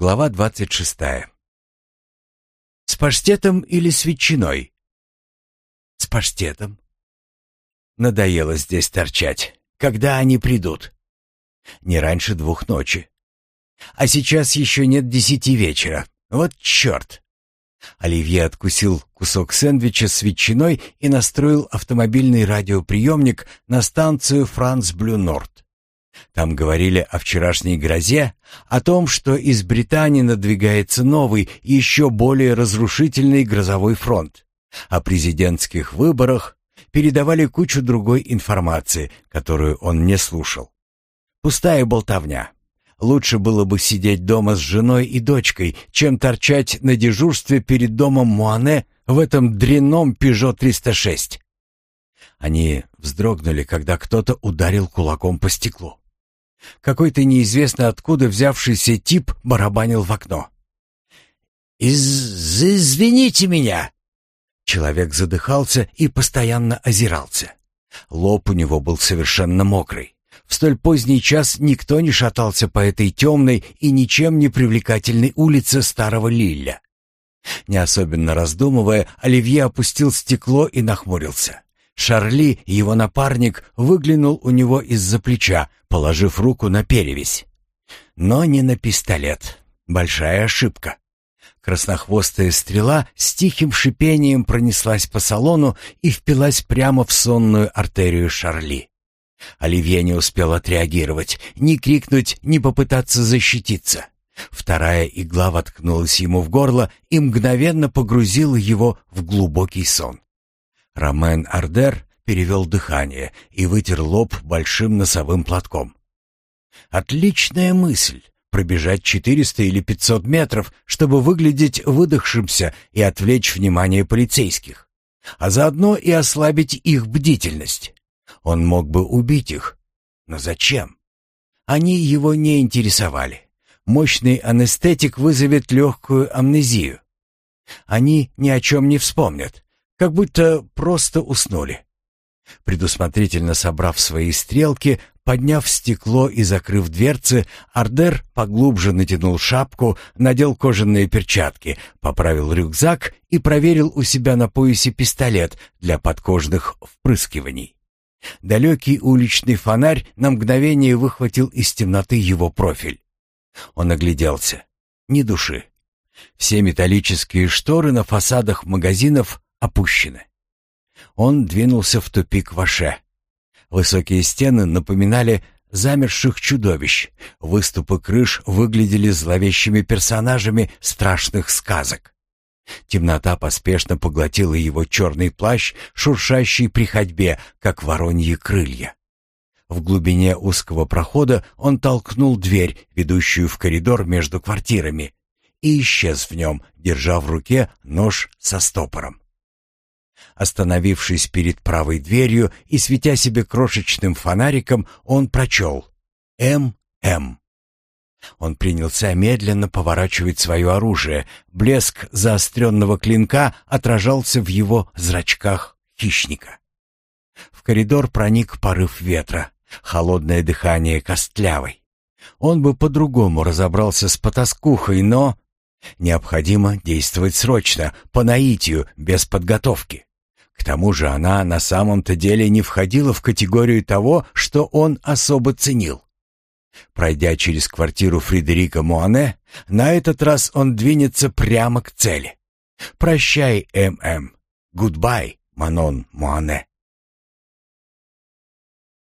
Глава двадцать шестая. С паштетом или с ветчиной? С паштетом. Надоело здесь торчать. Когда они придут? Не раньше двух ночи. А сейчас еще нет десяти вечера. Вот черт. Оливье откусил кусок сэндвича с ветчиной и настроил автомобильный радиоприемник на станцию «Франц Блю Норд». Там говорили о вчерашней грозе, о том, что из Британии надвигается новый, еще более разрушительный грозовой фронт, о президентских выборах, передавали кучу другой информации, которую он не слушал. Пустая болтовня. Лучше было бы сидеть дома с женой и дочкой, чем торчать на дежурстве перед домом Муане в этом дрянном Peugeot 306. Они вздрогнули, когда кто-то ударил кулаком по стеклу. Какой-то неизвестно откуда взявшийся тип барабанил в окно. «Из... «Извините меня!» Человек задыхался и постоянно озирался. Лоб у него был совершенно мокрый. В столь поздний час никто не шатался по этой темной и ничем не привлекательной улице Старого Лилля. Не особенно раздумывая, Оливье опустил стекло и нахмурился. Шарли, его напарник, выглянул у него из-за плеча, положив руку на перевязь. Но не на пистолет. Большая ошибка. Краснохвостая стрела с тихим шипением пронеслась по салону и впилась прямо в сонную артерию Шарли. Оливье не успел отреагировать, ни крикнуть, ни попытаться защититься. Вторая игла воткнулась ему в горло и мгновенно погрузила его в глубокий сон. Ромен Ардер перевел дыхание и вытер лоб большим носовым платком. «Отличная мысль!» пробежать 400 или 500 метров, чтобы выглядеть выдохшимся и отвлечь внимание полицейских, а заодно и ослабить их бдительность. Он мог бы убить их. Но зачем? Они его не интересовали. Мощный анестетик вызовет легкую амнезию. Они ни о чем не вспомнят, как будто просто уснули. Предусмотрительно собрав свои стрелки, подняв стекло и закрыв дверцы, Ардер поглубже натянул шапку, надел кожаные перчатки, поправил рюкзак и проверил у себя на поясе пистолет для подкожных впрыскиваний. Далекий уличный фонарь на мгновение выхватил из темноты его профиль. Он огляделся. Ни души. Все металлические шторы на фасадах магазинов опущены. Он двинулся в тупик Ваше. Высокие стены напоминали замерших чудовищ. Выступы крыш выглядели зловещими персонажами страшных сказок. Темнота поспешно поглотила его черный плащ, шуршащий при ходьбе, как вороньи крылья. В глубине узкого прохода он толкнул дверь, ведущую в коридор между квартирами, и исчез в нем, держа в руке нож со стопором. Остановившись перед правой дверью и светя себе крошечным фонариком, он прочел «М.М». Он принялся медленно поворачивать свое оружие. Блеск заостренного клинка отражался в его зрачках хищника. В коридор проник порыв ветра, холодное дыхание костлявой. Он бы по-другому разобрался с потаскухой, но... Необходимо действовать срочно, по наитию, без подготовки. К тому же она на самом-то деле не входила в категорию того, что он особо ценил. Пройдя через квартиру Фредерика Муане, на этот раз он двинется прямо к цели. «Прощай, ММ. Гудбай, Манон Муане».